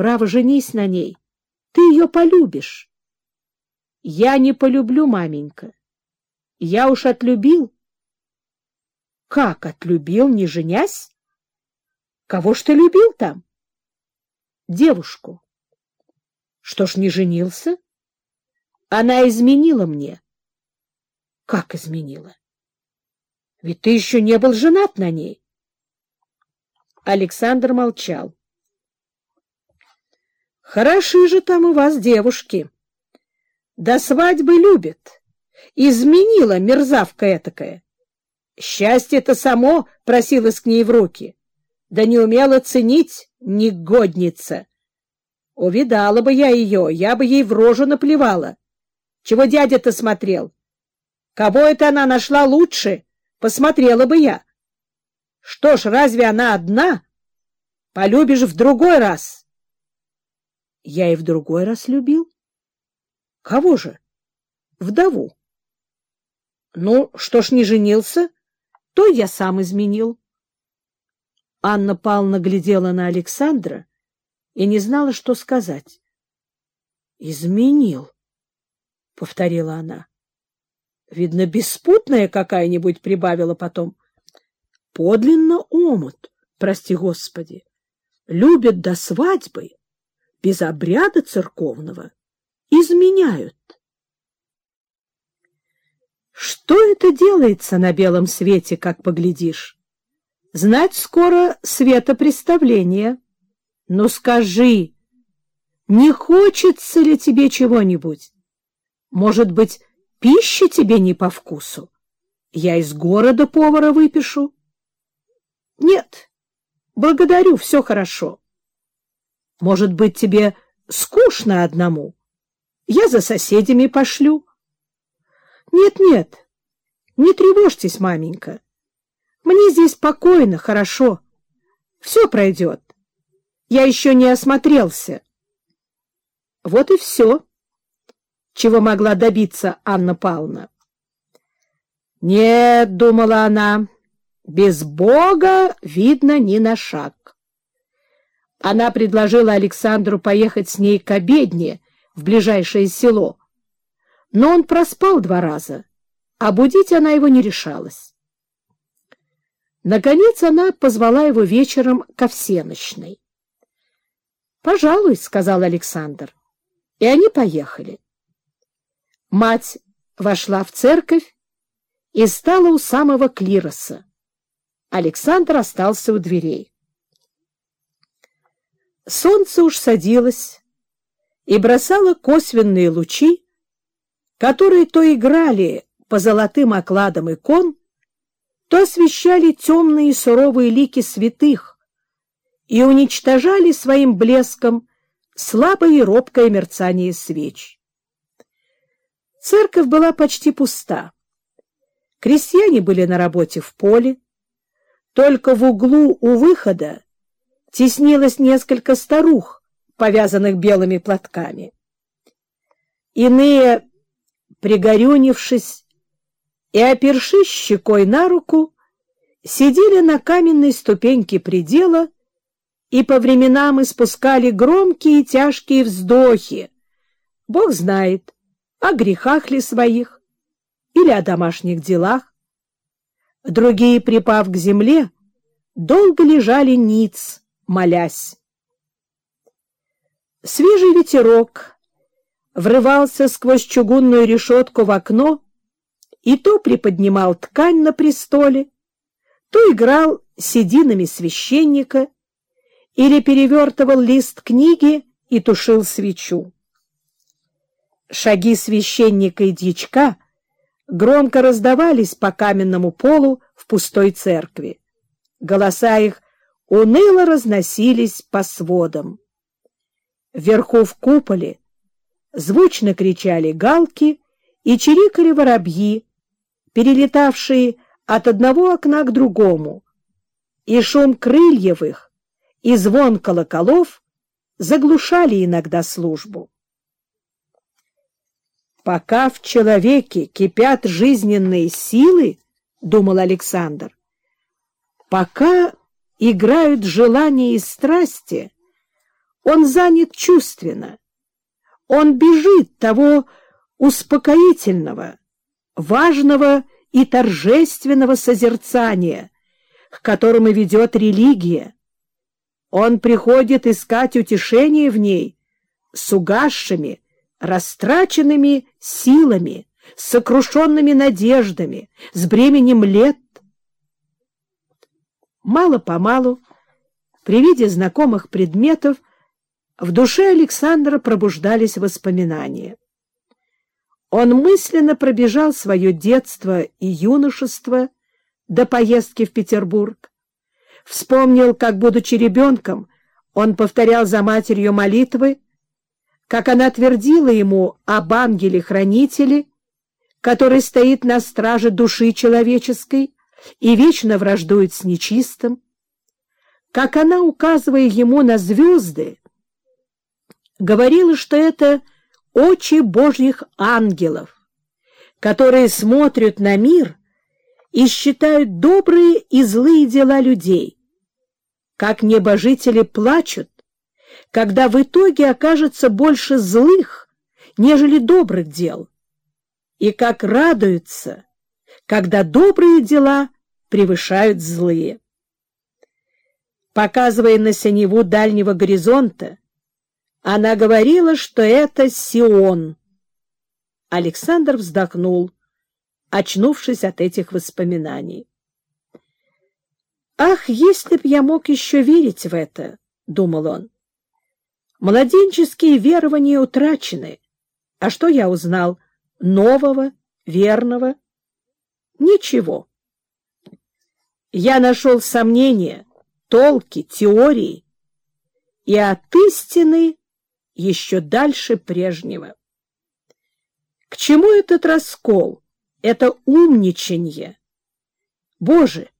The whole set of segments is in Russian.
Право, женись на ней. Ты ее полюбишь. Я не полюблю, маменька. Я уж отлюбил. Как отлюбил, не женясь? Кого ж ты любил там? Девушку. Что ж не женился? Она изменила мне. Как изменила? Ведь ты еще не был женат на ней. Александр молчал. Хороши же там у вас девушки. До свадьбы любят. Изменила мерзавка этакая. Счастье-то само просилось к ней в руки. Да не умела ценить негодница. Увидала бы я ее, я бы ей в рожу наплевала. Чего дядя-то смотрел? Кого это она нашла лучше? Посмотрела бы я. Что ж, разве она одна? Полюбишь в другой раз. Я и в другой раз любил. Кого же? Вдову. Ну, что ж не женился, то я сам изменил. Анна Павловна глядела на Александра и не знала, что сказать. «Изменил», — повторила она. «Видно, беспутная какая-нибудь прибавила потом. Подлинно омут, прости господи, любят до свадьбы, без обряда церковного изменяют. Что это делается на белом свете, как поглядишь? Знать скоро светопреставление. Но скажи, не хочется ли тебе чего-нибудь? Может быть, пища тебе не по вкусу? Я из города повара выпишу. Нет, благодарю, все хорошо. Может быть, тебе скучно одному? Я за соседями пошлю. Нет-нет, не тревожьтесь, маменька. Мне здесь спокойно, хорошо. Все пройдет. Я еще не осмотрелся. Вот и все, чего могла добиться Анна Павловна. Нет, думала она, без Бога видно ни на шаг. Она предложила Александру поехать с ней к обедне в ближайшее село, но он проспал два раза, а будить она его не решалась. Наконец она позвала его вечером ко всеночной. «Пожалуй», — сказал Александр, и они поехали. Мать вошла в церковь и стала у самого клироса. Александр остался у дверей. Солнце уж садилось и бросало косвенные лучи, которые то играли по золотым окладам икон, то освещали темные суровые лики святых и уничтожали своим блеском слабое и робкое мерцание свеч. Церковь была почти пуста. Крестьяне были на работе в поле. Только в углу у выхода теснилось несколько старух, повязанных белыми платками. Иные, пригорюнившись и опершись щекой на руку, сидели на каменной ступеньке предела и по временам испускали громкие и тяжкие вздохи. Бог знает, о грехах ли своих или о домашних делах. Другие, припав к земле, долго лежали ниц, молясь. Свежий ветерок врывался сквозь чугунную решетку в окно и то приподнимал ткань на престоле, то играл сединами священника или перевертывал лист книги и тушил свечу. Шаги священника и дьячка громко раздавались по каменному полу в пустой церкви. Голоса их уныло разносились по сводам. Вверху в куполе звучно кричали галки и чирикали воробьи, перелетавшие от одного окна к другому, и шум крыльев их и звон колоколов заглушали иногда службу. «Пока в человеке кипят жизненные силы, — думал Александр, — пока играют желания и страсти, Он занят чувственно. Он бежит того успокоительного, важного и торжественного созерцания, к которому ведет религия. Он приходит искать утешение в ней с угасшими, растраченными силами, с сокрушенными надеждами, с бременем лет. Мало-помалу, при виде знакомых предметов, в душе Александра пробуждались воспоминания. Он мысленно пробежал свое детство и юношество до поездки в Петербург. Вспомнил, как, будучи ребенком, он повторял за матерью молитвы, как она твердила ему об ангеле-хранителе, который стоит на страже души человеческой и вечно враждует с нечистым, как она, указывая ему на звезды, говорила, что это очи божьих ангелов, которые смотрят на мир и считают добрые и злые дела людей, как небожители плачут, когда в итоге окажется больше злых, нежели добрых дел, и как радуются, когда добрые дела превышают злые. Показывая на синеву дальнего горизонта, она говорила, что это Сион. Александр вздохнул, очнувшись от этих воспоминаний. «Ах, если б я мог еще верить в это!» — думал он. «Младенческие верования утрачены. А что я узнал? Нового, верного? Ничего. Я нашел сомнения, толки, теории, и от истины еще дальше прежнего. К чему этот раскол, это умничанье? Боже,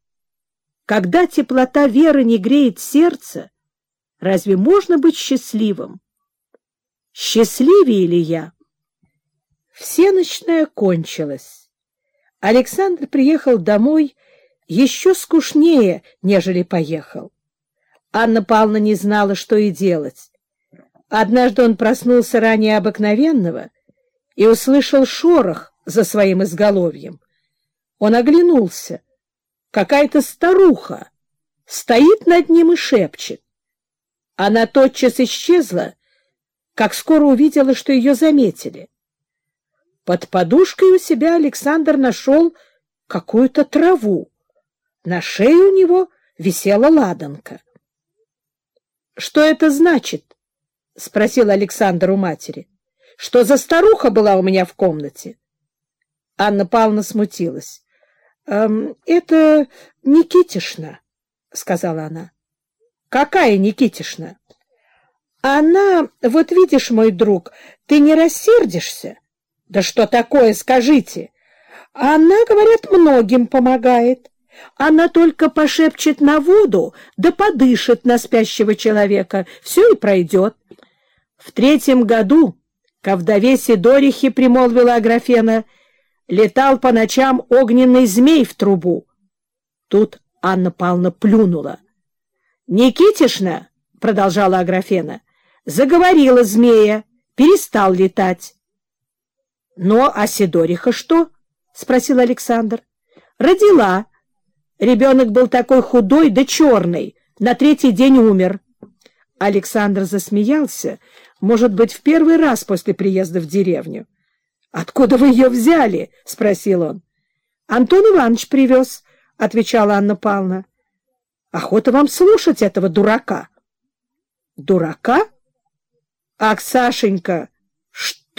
когда теплота веры не греет сердце, разве можно быть счастливым? Счастливее ли я? Всеночная кончилась. Александр приехал домой еще скучнее, нежели поехал. Анна Павловна не знала, что и делать. Однажды он проснулся ранее обыкновенного и услышал шорох за своим изголовьем. Он оглянулся. Какая-то старуха стоит над ним и шепчет. Она тотчас исчезла, как скоро увидела, что ее заметили. Под подушкой у себя Александр нашел какую-то траву. На шее у него висела ладанка. — Что это значит? — спросил Александр у матери. — Что за старуха была у меня в комнате? Анна Павловна смутилась. «Эм, — Это Никитишна, — сказала она. — Какая Никитишна? — Она, вот видишь, мой друг, ты не рассердишься? — Да что такое, скажите? Она, говорят, многим помогает. Она только пошепчет на воду, да подышит на спящего человека. Все и пройдет. В третьем году, ко вдове Сидорихе, примолвила Аграфена, летал по ночам огненный змей в трубу. Тут Анна Павловна плюнула. — Никитишна, — продолжала Аграфена, — заговорила змея, перестал летать. — Но а Сидориха что? — спросил Александр. — Родила. Ребенок был такой худой да черный, на третий день умер. Александр засмеялся, может быть, в первый раз после приезда в деревню. — Откуда вы ее взяли? — спросил он. — Антон Иванович привез, — отвечала Анна Павловна. — Охота вам слушать этого дурака. — Дурака? — Ах, Сашенька,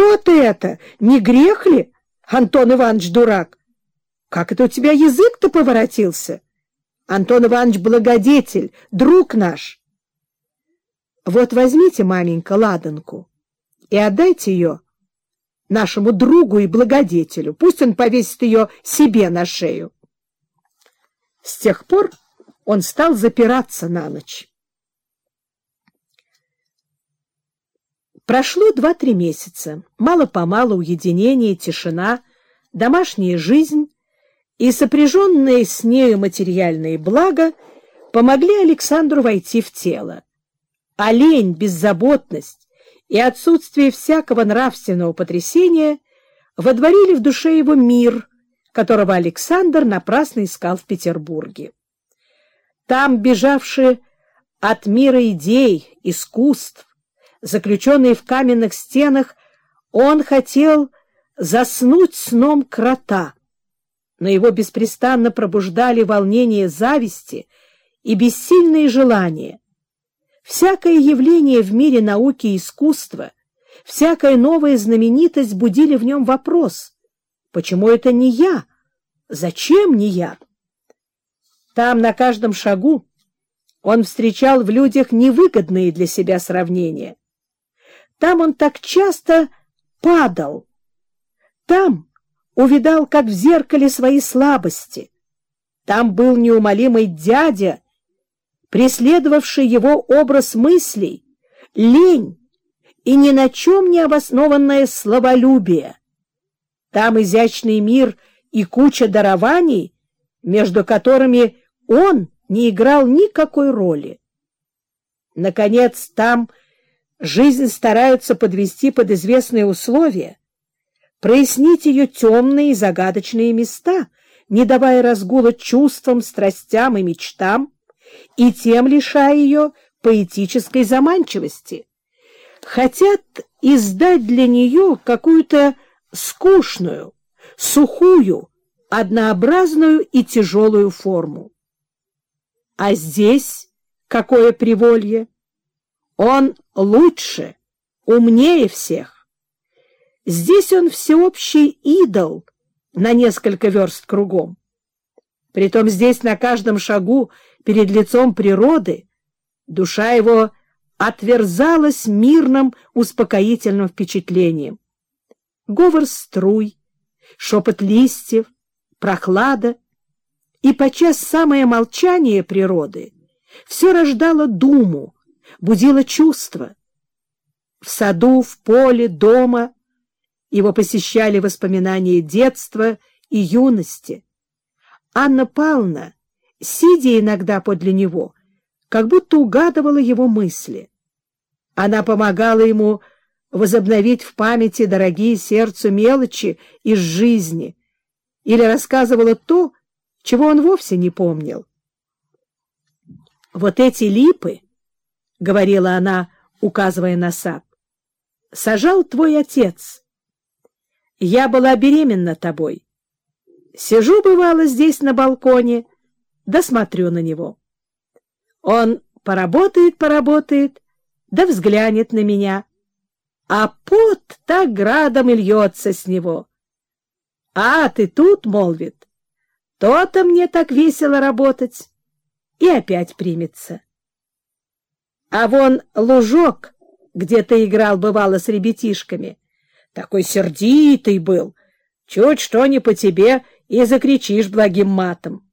что ты это? Не грех ли? Антон Иванович дурак. Как это у тебя язык-то поворотился? Антон Иванович благодетель, друг наш. Вот возьмите, маменька, ладанку и отдайте ее нашему другу и благодетелю. Пусть он повесит ее себе на шею. С тех пор он стал запираться на ночь. Прошло два-три месяца. Мало-помалу уединение, тишина, домашняя жизнь и сопряженные с нею материальные блага помогли Александру войти в тело. а лень, беззаботность и отсутствие всякого нравственного потрясения водворили в душе его мир, которого Александр напрасно искал в Петербурге. Там, бежавшие от мира идей, искусств, заключенные в каменных стенах, он хотел заснуть сном крота, но его беспрестанно пробуждали волнение зависти и бессильные желания. Всякое явление в мире науки и искусства, всякая новая знаменитость будили в нем вопрос «Почему это не я? Зачем не я?» Там на каждом шагу он встречал в людях невыгодные для себя сравнения. Там он так часто падал. Там увидал, как в зеркале, свои слабости. Там был неумолимый дядя, преследовавший его образ мыслей, лень и ни на чем не обоснованное словолюбие. Там изящный мир и куча дарований, между которыми он не играл никакой роли. Наконец, там жизнь стараются подвести под известные условия, прояснить ее темные и загадочные места, не давая разгула чувствам, страстям и мечтам, и тем лишая ее поэтической заманчивости. Хотят издать для нее какую-то скучную, сухую, однообразную и тяжелую форму. А здесь какое приволье! Он лучше, умнее всех. Здесь он всеобщий идол на несколько верст кругом. Притом здесь на каждом шагу перед лицом природы душа его отверзалась мирным успокоительным впечатлением. Говор струй, шепот листьев, прохлада и подчас самое молчание природы все рождало думу, будило чувство. В саду, в поле, дома его посещали воспоминания детства и юности. Анна Павловна, сидя иногда подле него, как будто угадывала его мысли. Она помогала ему возобновить в памяти дорогие сердцу мелочи из жизни или рассказывала то, чего он вовсе не помнил. «Вот эти липы, — говорила она, указывая на сад, — сажал твой отец. Я была беременна тобой. Сижу, бывало, здесь на балконе, да смотрю на него. Он поработает, поработает, да взглянет на меня, а пот так градом и льется с него. — А, ты тут, — молвит, то-то мне так весело работать. И опять примется. А вон лужок, где ты играл, бывало, с ребятишками, такой сердитый был, чуть что не по тебе и закричишь благим матом.